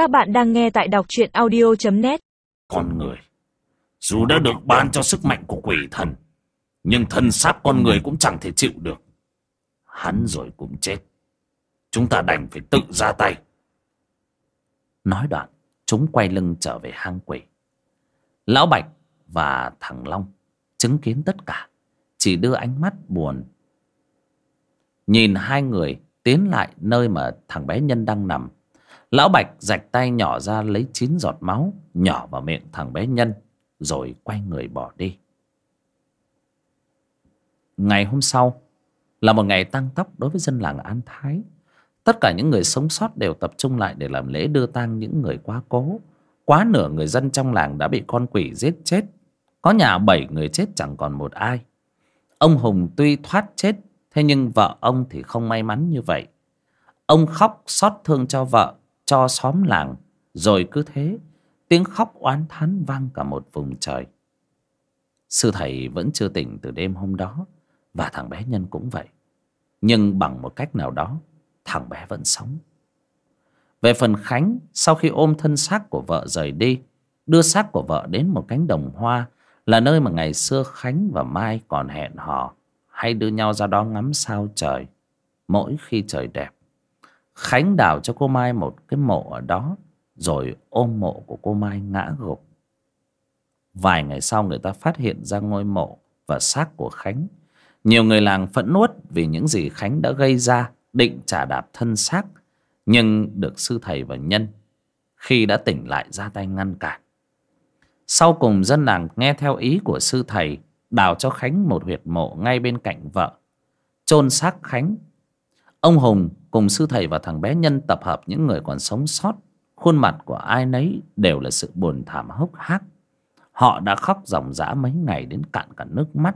Các bạn đang nghe tại đọc truyện audio.net con người, dù đã được ban cho sức mạnh của quỷ thần, nhưng thân xác con người cũng chẳng thể chịu được. Hắn rồi cũng chết. Chúng ta đành phải tự ra tay. Nói đoạn, chúng quay lưng trở về hang quỷ. Lão bạch và thằng long chứng kiến tất cả, chỉ đưa ánh mắt buồn. Nhìn hai người tiến lại nơi mà thằng bé nhân đang nằm lão bạch rạch tay nhỏ ra lấy chín giọt máu, nhỏ vào miệng thằng bé nhân, rồi quay người bỏ đi. Ngày hôm sau là một ngày tăng tóc đối với dân làng an thái. Tất cả những người sống sót đều tập trung lại để làm lễ đưa tang những người quá cố. Quá nửa người dân trong làng đã bị con quỷ giết chết. Có nhà bảy người chết chẳng còn một ai. Ông hùng tuy thoát chết, thế nhưng vợ ông thì không may mắn như vậy. Ông khóc xót thương cho vợ cho xóm làng. Rồi cứ thế, tiếng khóc oán thán vang cả một vùng trời. Sư thầy vẫn chưa tỉnh từ đêm hôm đó, và thằng bé nhân cũng vậy. Nhưng bằng một cách nào đó, thằng bé vẫn sống. Về phần khánh, sau khi ôm thân xác của vợ rời đi, đưa xác của vợ đến một cánh đồng hoa, là nơi mà ngày xưa khánh và mai còn hẹn hò, hay đưa nhau ra đó ngắm sao trời, mỗi khi trời đẹp khánh đào cho cô mai một cái mộ ở đó, rồi ôm mộ của cô mai ngã gục. Vài ngày sau người ta phát hiện ra ngôi mộ và xác của khánh. Nhiều người làng phẫn nuốt vì những gì khánh đã gây ra, định trả đạp thân xác, nhưng được sư thầy và nhân khi đã tỉnh lại ra tay ngăn cản. Sau cùng dân làng nghe theo ý của sư thầy, đào cho khánh một huyệt mộ ngay bên cạnh vợ. Chôn xác khánh ông hùng cùng sư thầy và thằng bé nhân tập hợp những người còn sống sót. Khuôn mặt của ai nấy đều là sự buồn thảm hốc hác. Họ đã khóc ròng rã mấy ngày đến cạn cả nước mắt.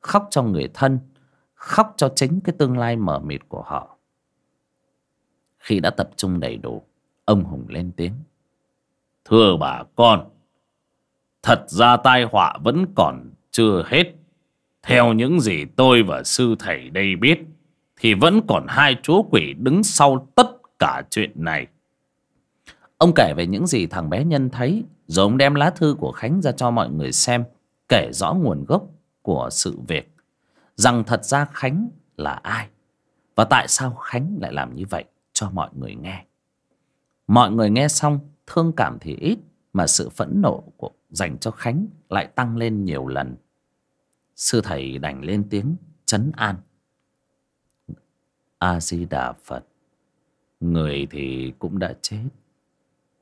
Khóc cho người thân, khóc cho chính cái tương lai mờ mịt của họ. Khi đã tập trung đầy đủ, ông hùng lên tiếng. Thưa bà con, thật ra tai họa vẫn còn chưa hết. Theo những gì tôi và sư thầy đây biết thì vẫn còn hai chúa quỷ đứng sau tất cả chuyện này. Ông kể về những gì thằng bé nhân thấy, rồi ông đem lá thư của khánh ra cho mọi người xem, kể rõ nguồn gốc của sự việc, rằng thật ra khánh là ai, và tại sao khánh lại làm như vậy cho mọi người nghe. Mọi người nghe xong, thương cảm thì ít, mà sự phẫn nộ của, dành cho khánh lại tăng lên nhiều lần. Sư thầy đành lên tiếng chấn an a di đà phật. Người thì cũng đã chết.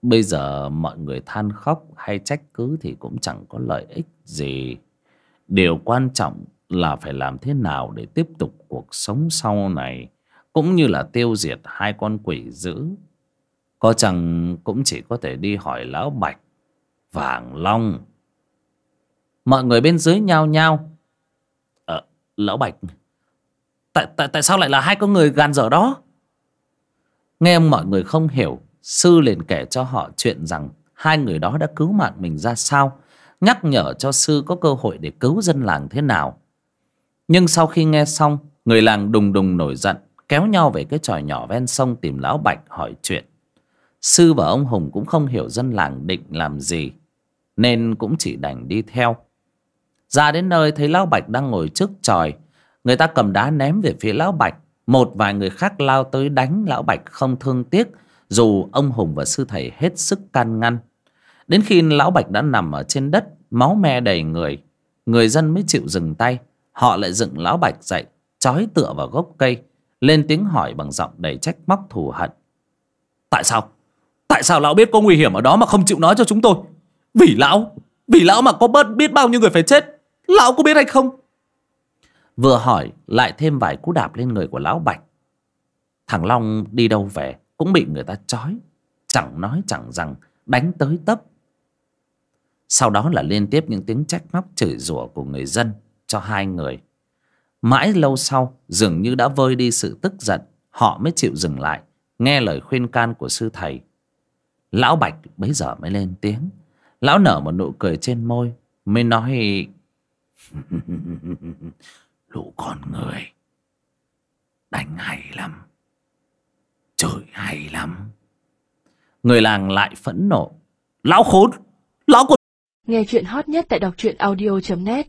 Bây giờ mọi người than khóc hay trách cứ thì cũng chẳng có lợi ích gì. Điều quan trọng là phải làm thế nào để tiếp tục cuộc sống sau này, cũng như là tiêu diệt hai con quỷ dữ. Có chẳng cũng chỉ có thể đi hỏi lão bạch, vàng long. Mọi người bên dưới nhao nhao ờ lão bạch tại tại tại sao lại là hai con người gan dở đó? Nghe mọi người không hiểu, sư liền kể cho họ chuyện rằng hai người đó đã cứu mạng mình ra sao, nhắc nhở cho sư có cơ hội để cứu dân làng thế nào. Nhưng sau khi nghe xong, người làng đùng đùng nổi giận, kéo nhau về cái tròi nhỏ ven sông tìm lão bạch hỏi chuyện. Sư và ông hùng cũng không hiểu dân làng định làm gì, nên cũng chỉ đành đi theo. Ra đến nơi thấy lão bạch đang ngồi trước tròi người ta cầm đá ném về phía lão bạch. Một vài người khác lao tới đánh lão bạch không thương tiếc, dù ông hùng và sư thầy hết sức can ngăn. Đến khi lão bạch đã nằm ở trên đất, máu me đầy người người dân mới chịu dừng tay. Họ lại dựng lão bạch dậy chói tựa vào gốc cây, lên tiếng hỏi bằng giọng đầy trách móc thù hận. Tại sao? Tại sao lão biết có nguy hiểm ở đó mà không chịu nói cho chúng tôi? Vì lão vì lão mà có bớt biết bao nhiêu người phải chết, lão có biết hay không? Vừa hỏi lại thêm vài cú đạp lên người của lão bạch thằng long đi đâu về cũng bị người ta trói chẳng nói chẳng rằng đánh tới tấp sau đó là liên tiếp những tiếng trách móc chửi rủa của người dân cho hai người mãi lâu sau dường như đã vơi đi sự tức giận họ mới chịu dừng lại nghe lời khuyên can của sư thầy lão bạch bấy giờ mới lên tiếng lão nở một nụ cười trên môi mới nói lũ con người. Đánh hay lắm trời hay lắm. Người làng lại phẫn nộ. Lão khốn, lão còn Nghe chuyện hot nhất tại đọc truyện audio.net